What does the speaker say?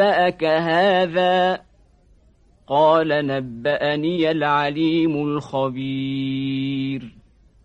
انبأك هذا؟ قال نبأني العليم الخبير.